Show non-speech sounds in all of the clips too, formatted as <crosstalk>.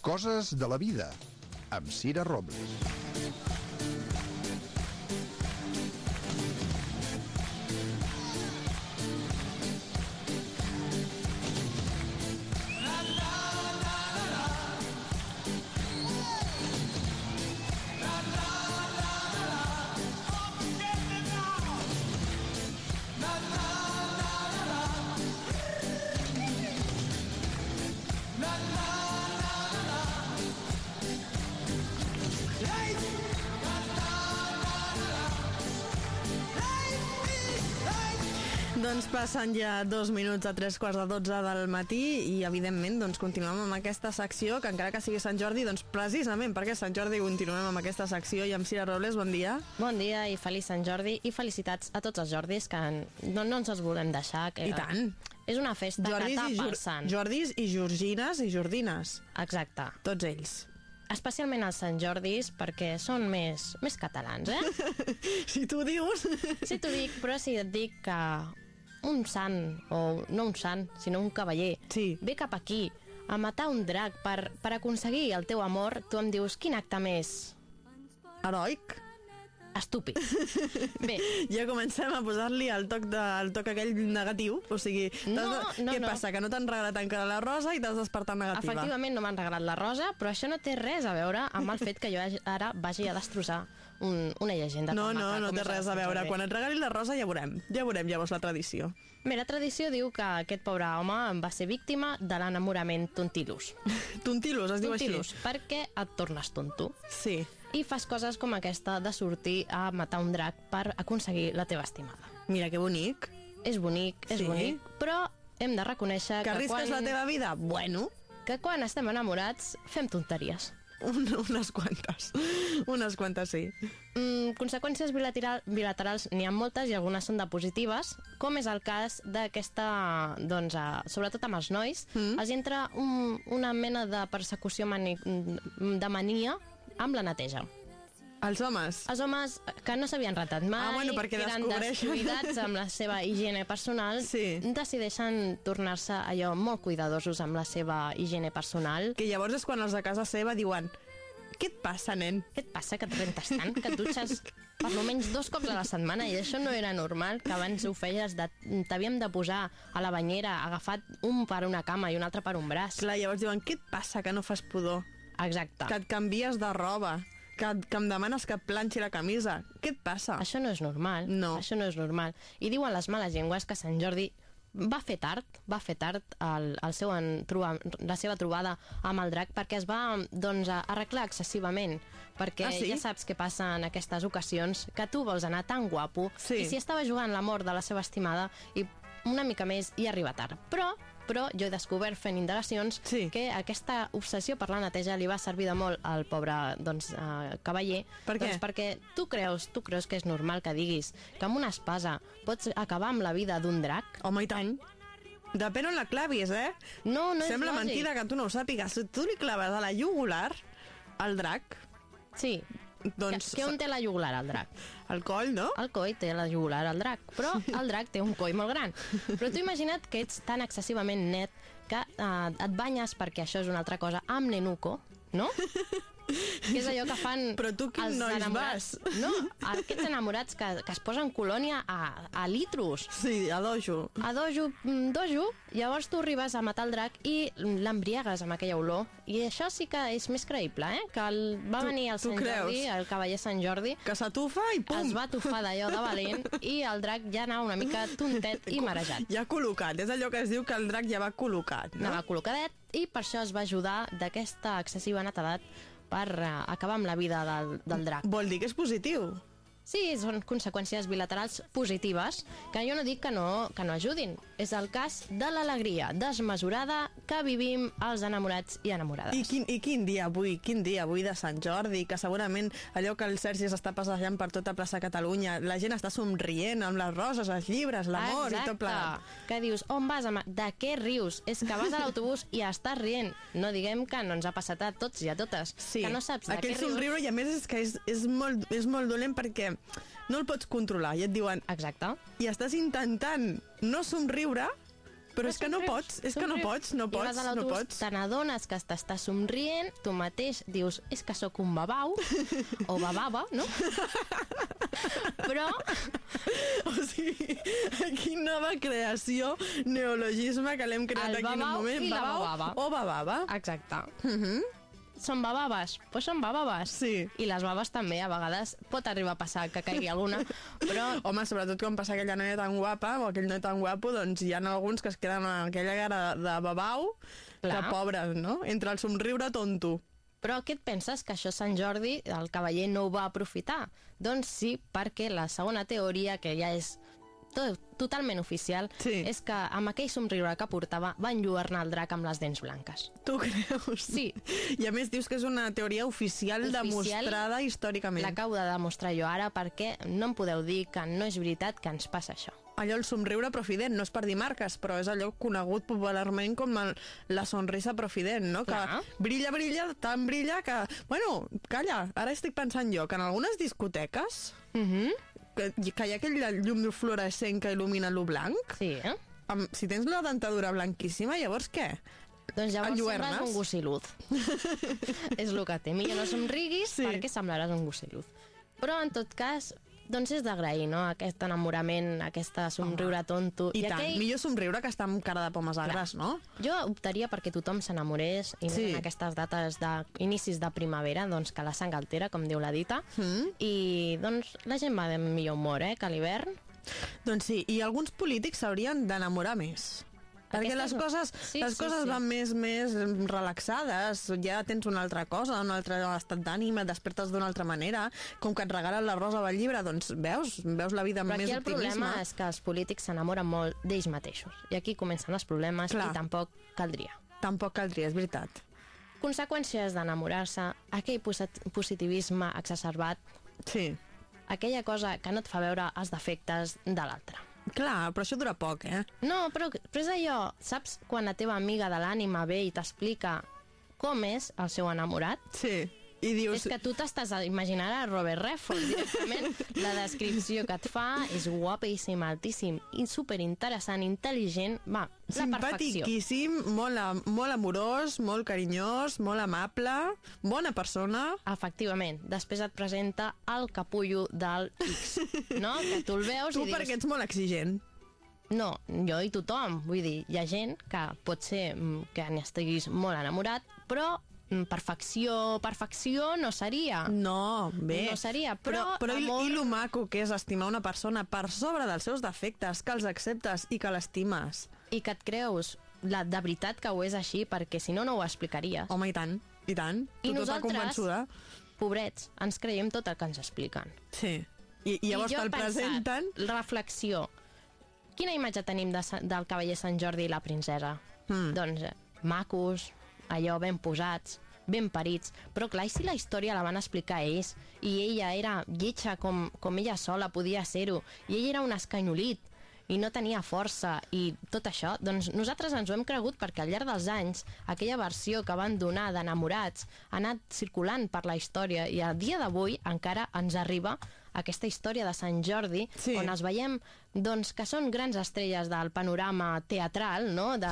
Coses de la vida, amb Cira Robles. Doncs passen ja dos minuts a tres quarts de dotze del matí i, evidentment, doncs, continuem amb aquesta secció, que encara que sigui Sant Jordi, doncs, precisament perquè Sant Jordi continuem amb aquesta secció i amb Cira Robles, bon dia. Bon dia i feliç Sant Jordi i felicitats a tots els Jordis que no, no ens els volem deixar. Que I tant. És una festa Jordis que tapa el sant. Jordis i Georgines i Jordines. Exacte. Tots ells. Especialment els Sant Jordis perquè són més, més catalans, eh? <laughs> si tu dius... Sí, t'ho dic, però si et dic que un sant, o no un sant, sinó un cavaller, Sí. ve cap aquí a matar un drac per, per aconseguir el teu amor, tu em dius, quin acte més Heroic. estúpid. <laughs> Bé, Ja comencem a posar-li el toc, de, el toc aquell negatiu, o sigui, No, de, no, què no. passa, que no t'han regalat encara la rosa i t'has despertat negativa. Efectivament no m'han regalat la rosa, però això no té res a veure amb el fet que jo ara vagi a destrossar un, una llegenda No, no, maca no té res a veure. Quan et regalin la rosa ja veurem. Ja veurem llavors la tradició. Bé, la tradició diu que aquest pobre home va ser víctima de l'enamorament tontilus. <laughs> Tontilos, es diu Tontilus, així. perquè et tornes tonto Sí. i fas coses com aquesta de sortir a matar un drac per aconseguir la teva estimada. Mira que bonic. És bonic, és Sí. bonic, però hem de reconèixer Que que, arrisques quan, la teva vida? Bueno, que quan estem enamorats fem tonteries. Un, unes quantes. Unes quantes, sí. Mm, conseqüències bilateral, bilaterals n'hi ha moltes i algunes són de positives, com és el cas d'aquesta, doncs, eh, sobretot amb els nois, mm. els entra un, una mena de persecució mani, de mania amb la neteja. Els homes. Els homes que no s'havien ratat mai, Ah, bueno, perquè que eren descuidats amb la seva higiene personal, Sí. decideixen tornar-se allò molt cuidadosos amb la seva higiene personal. Que llavors és quan els de casa seva diuen què et passa, nen? Què et passa, que et rentes tant, que et dutxes per almenys dos cops a la setmana i això no era normal, que abans ho feies, de- t'havíem de posar a la banyera agafat un per una cama i un altre per un braç. Clar, llavors diuen què et passa que no fas pudor? Exacte. Que et canvies de roba? Que, que em demanes que et planxi la camisa? Què et passa? Això no és normal. No. Això no és normal. I diuen les males llengües que Sant Jordi va fer tard, va fer tard el, el seu en, troba, la seva trobada amb el drac perquè es va doncs, arreglar excessivament perquè Ah, sí? ja saps què passa en aquestes ocasions que tu vols anar tan guapo Sí. i si estava jugant l'amor de la seva estimada i una mica més i arriba tard però però jo he descobert fent indagacions Sí. que aquesta obsessió per la neteja li va servir de molt al pobre doncs, eh, cavaller Per què? doncs perquè tu creus, tu creus que és normal que diguis que amb una espasa pots acabar amb la vida d'un drac? Home, i tant. Depèn on la clavis, eh? No, no és Sembla lògic. mentida que tu no ho sàpigues. Si tu li claves a la jugular al drac, Sí. Doncs... que, que on té la jugular, el drac? El coll, no? El coi té la jugular al drac, però el drac té un coi molt gran. Però tu imagina't que ets tan excessivament net que eh, et banyes, perquè això és una altra cosa, amb nenuco, no? Que és allò que fan Però tu quin nois enamorats. vas? No, aquests enamorats que, que es posen colònia a, a litros. Sí, a dojo. a dojo, mm, dojo, llavors tu arribes a matar el drac i l'embriagues amb aquella olor. I això sí que és més creïble, eh? Que el, va Tu- venir el Sant creus? Jordi, el cavaller Sant Jordi, Que s'atufa i pum! es va tufar d'allò de valent i el drac ja anava una mica tontet i <laughs> marejat. Ja col·locat. És allò que es diu que el drac ja va col·locat, no? Anava col·locadet i per això es va ajudar d'aquesta excessiva netedat per eh, acabar amb la vida del, del drac. Vol dir que és positiu. Sí, són conseqüències bilaterals positives que jo no dic que no, que no ajudin. És el cas de l'alegria desmesurada que vivim els enamorats i enamorades. I quin, I quin dia avui, quin dia avui de Sant Jordi, que segurament allò que el Sergi s'està passejant per tota plaça Catalunya, la gent està somrient amb les roses, els llibres, l'amor i tot plegat. Que dius, on vas? Ama? De què rius? És que vas a l'autobús i estàs rient. No diguem que no ens ha passat a tots i a totes. Sí, Que no saps de aquell què rius. somriure i a més és que és, és, molt, és molt dolent perquè no el pots controlar i et diuen Exacte. i estàs intentant no somriure però és que no somrius, pots, és que no somrius. pots, no I vas pots, a no pots. te n'adones que t'estàs somrient, tu mateix dius, és que sóc un babau, o babava, no? <laughs> Però, O sigui, quina nova creació, neologisme que l'hem creat El aquí en un babau moment. i la Babau babava. O babava. exacte. Són babaves? Doncs pues són babaves. Sí. I les babes també, a vegades pot arribar a passar que caigui alguna, <laughs> però Home, sobretot quan passa aquella noia tan guapa o aquell noi tan guapo, doncs hi ha alguns que es queden amb aquella cara de babau Clar. que pobres, no? Entre el somriure tonto. Però què et penses que això Sant Jordi, el cavaller no ho va aprofitar? Doncs sí, perquè la segona teoria, que ja és to totalment oficial, Sí. és que amb aquell somriure que portava va enlluernar el drac amb les dents blanques. Tu creus? Sí. I a més dius que és una teoria oficial, Oficial, demostrada històricament. L'acabo de demostrar jo ara perquè no em podeu dir que no és veritat que ens passa això. Allò, el somriure profident, no és per dir marques, però és allò conegut popularment com el, la sonrisa profident, no? Que Clar. brilla, brilla, tan brilla que... Bueno, calla, ara estic pensant jo que en algunes discoteques Mm -hmm. Que, que hi ha aquell llum fluorescent que il·lumina lo blanc, Sí, eh? amb, si tens la dentadura blanquíssima, llavors què? Doncs llavors Enlluernes? sembles un gossiluz. <laughs> és el que té. Millor no somriguis Sí. perquè semblaràs un gossiluz. Però, en tot cas, doncs és d'agrair, no?, aquest enamorament, aquesta somriure tonto. I, I tant, aquell... millor somriure que estar amb cara de pomes agres, no? Jo optaria perquè tothom s'enamorés i Sí. en aquestes dates d'inicis de primavera, doncs que la sang altera, com diu la dita, Mm. i doncs la gent va de millor humor, eh, que a l'hivern. Doncs sí, i alguns polítics s'haurien d'enamorar més. Perquè Aquesta les és- coses, Sí, les sí, coses sí. van més, més relaxades, ja tens una altra cosa, un altre estat d'ànima, et despertes d'una altra manera, com que et regalen la rosa del llibre, doncs veus, veus la vida amb Però més aquí el optimisme. problema és que els polítics s'enamoren molt d'ells mateixos. I aquí comencen els problemes Clar. i tampoc caldria. Tampoc caldria, és veritat. Conseqüències d'enamorar-se, aquell posit- positivisme exacerbat, Sí. aquella cosa que no et fa veure els defectes de l'altre. Clar, però això dura poc, eh? No, però, però és allò, saps quan la teva amiga de l'ànima ve i t'explica com és el seu enamorat? Sí. I dius... És que tu t'estàs a imaginar a Robert Redford directament. <laughs> La descripció que et fa és guapíssim, altíssim, i superinteressant, intel·ligent. Va, la perfecció. Simpatiquíssim, molt, molt amorós, molt carinyós, molt amable, bona persona. Efectivament. Després et presenta el capullo del X, <laughs> no? Que tu el veus Tu i dius... perquè ets molt exigent. No, jo i tothom. Vull dir, hi ha gent que pot ser mm, que n'estiguis molt enamorat, però perfecció, perfecció no seria. No, bé. No seria, però però, però i, amor- i lo maco que és estimar una persona per sobre dels seus defectes, que els acceptes i que l'estimes. I que et creus la, de veritat que ho és així, perquè si no, no ho explicaries. Home, i tant, i tant. I tu nosaltres, convençuda. pobrets, ens creiem tot el que ens expliquen. Sí. I, i llavors I te'l presenten... Reflexió. Quina imatge tenim de, del cavaller Sant Jordi i la princesa? Hmm. Doncs eh, macos, allò ben posats, ben parits, però clar, i si la història la van explicar ells? I ella era lletja com, com ella sola podia ser-ho, i ell era un escanyolit i no tenia força i tot això, doncs nosaltres ens ho hem cregut perquè al llarg dels anys aquella versió que van donar d'enamorats ha anat circulant per la història i a dia d'avui encara ens arriba aquesta història de Sant Jordi Sí. on els veiem doncs, que són grans estrelles del panorama teatral, no? de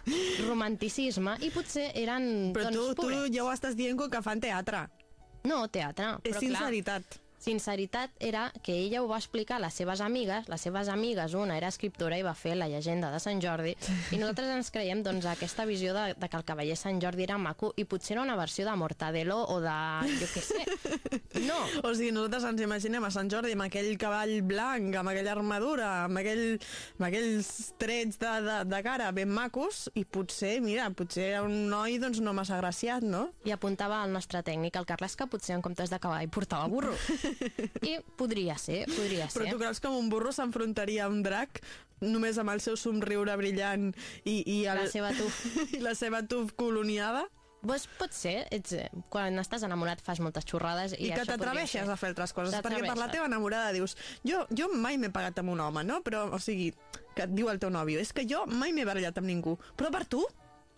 <laughs> romanticisme, i potser eren Però doncs, tu, tu pobrets. ja ho estàs dient com que fan teatre. No, teatre. És però sinceritat. Clar, sinceritat era que ella ho va explicar a les seves amigues, les seves amigues, una era escriptora i va fer la llegenda de Sant Jordi, i nosaltres ens creiem doncs, aquesta visió de, de que el cavaller Sant Jordi era maco i potser era una versió de Mortadelo o de... jo què sé. No, <laughs> O sigui, nosaltres ens imaginem a Sant Jordi amb aquell cavall blanc, amb aquella armadura, amb, aquell, amb aquells trets de, de, de cara ben macos, i potser, mira, potser era un noi doncs, no massa agraciat, no? i apuntava el nostre tècnic, el Carles, que potser en comptes de cavall portava burro. <laughs> <laughs> I podria ser, podria Però ser. tu creus que un burro s'enfrontaria a un drac només amb el seu somriure brillant i, i, el, La seva tuf. <laughs> i la seva tuf coloniada? Pues pot ser, ets, eh, quan estàs enamorat fas moltes xorrades i, I, que t'atreveixes a fer altres coses, perquè per la teva enamorada dius jo, jo mai m'he pagat amb un home, no? Però, o sigui, que et diu el teu nòvio, és que jo mai m'he barallat amb ningú, però per tu,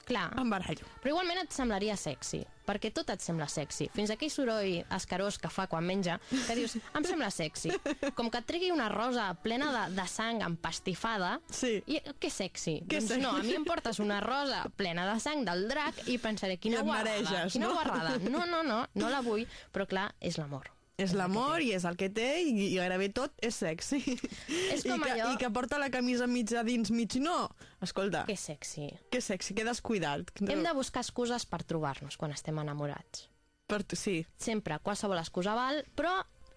Clar. em barallo. Però igualment et semblaria sexy, perquè tot et sembla sexy. Fins aquell soroll escarós que fa quan menja, que dius, em sembla sexy. Com que et tregui una rosa plena de, de sang empastifada, Sí. i, que sexy. Que doncs sexy. no, a mi em portes una rosa plena de sang del drac i pensaré, quina guarrada, mareges, quina no? guarrada. No, no, no, no la vull, però clar, és l'amor. És l'amor i és el que té i, i gairebé tot és sexy. <laughs> És com I, que, allò- I que porta la camisa mitja dins, mig no. Escolta, Que sexy. que sexy, que descuidat. Hem de buscar excuses per trobar-nos quan estem enamorats. Per, sí, Sempre, qualsevol excusa val, però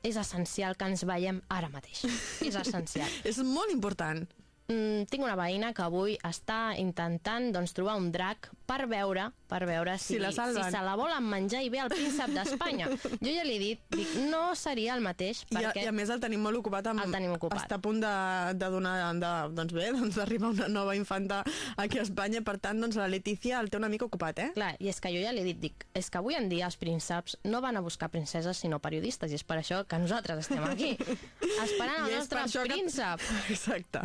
és essencial que ens veiem ara mateix. <laughs> És essencial. és molt important. Mm, tinc una veïna que avui està intentant doncs, trobar un drac per veure per veure si, Si la salven. si se la volen menjar i ve el príncep d'Espanya. <laughs> Jo ja li he dit, dic, no seria el mateix I a, perquè... I a més el tenim molt ocupat amb... El tenim ocupat. Està a punt de, de donar... De, doncs bé, <laughs> doncs d'arribar una nova infanta aquí a Espanya, per tant, doncs la Letícia el té una mica ocupat, eh? Clar, i és que jo ja li he dit, dic, és que avui en dia els prínceps no van a buscar princeses sinó periodistes, i és per això que nosaltres estem aquí, <laughs> esperant el nostre això que- príncep. Exacte.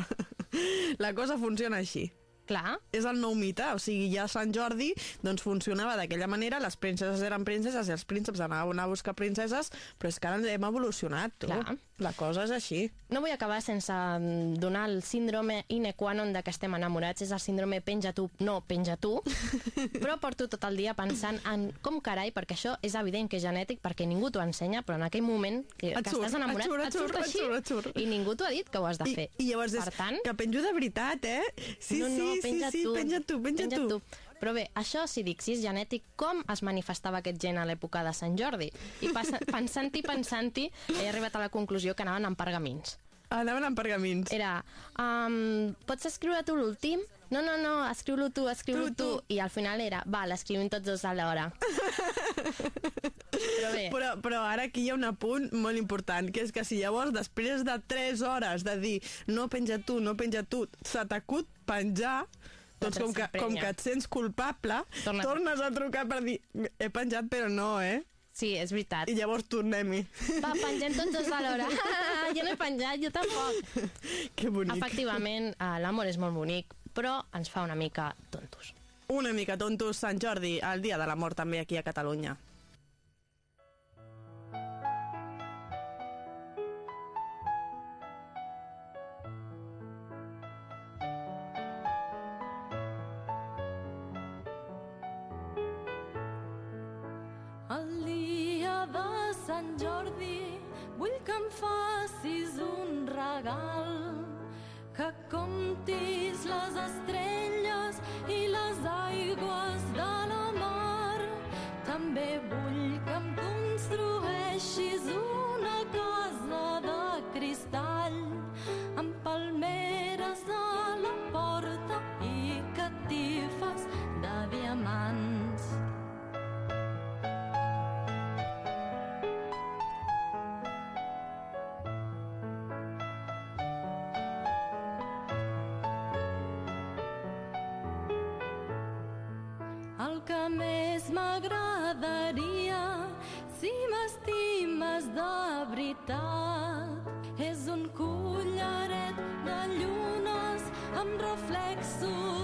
La cosa funciona així. Clar, és el nou mite, o sigui, ja Sant Jordi doncs funcionava d'aquella manera, les princeses eren princeses i els prínceps anaven a buscar princeses, però és que ara hem evolucionat, tu. Clar. La cosa és així. no vull acabar sense mm, donar el síndrome ine qua non de que estem enamorats, és el síndrome penja tu, no penja tu, <laughs> però porto tot el dia pensant en com carai, perquè això és evident que és genètic, perquè ningú t'ho ensenya, però en aquell moment que, Et que surt, estàs enamorat, et surt, et et surt surt, et així, surt, et surt. i ningú t'ho ha dit que ho has de fer. I, I llavors és per tant, que penjo de veritat, eh? Sí, no, no, sí, penja sí, sí, tu, penja tu, penja, tu. Però bé, això si dic, si és genètic, com es manifestava aquest gen a l'època de Sant Jordi? I <laughs> pensant-hi, pensant-hi, he arribat a la conclusió que anaven amb pergamins. Anaven amb pergamins. Era, um, pots escriure tu l'últim? No, no, no, escriu-lo tu, escriu-lo Tu, tu, tu. I al final era, va, l'escrivim tots dos alhora. <laughs> Però bé, Però, però ara aquí hi ha un apunt molt important, que és que si llavors, després de 3 hores de dir no penja tu, no penja tu, se t'acut penjar, doncs com que, com que et sents culpable, Tornes- tornes a trucar per dir he penjat però no, eh? sí, és veritat. I llavors tornem-hi. Va, pengem tots dos alhora. <laughs> <laughs> jo no he penjat, jo tampoc. que bonic. Efectivament, eh, l'amor és molt bonic, però ens fa una mica tontos. Una mica tontos Sant Jordi, el dia de l'amor també aquí a Catalunya. El dia de Sant Jordi vull que em facis un regal, comptis les estrelles i les aigües de la mar. També vull que em construeixis una casa de cristall m'estimes de veritat. És un collaret de llunes amb reflexos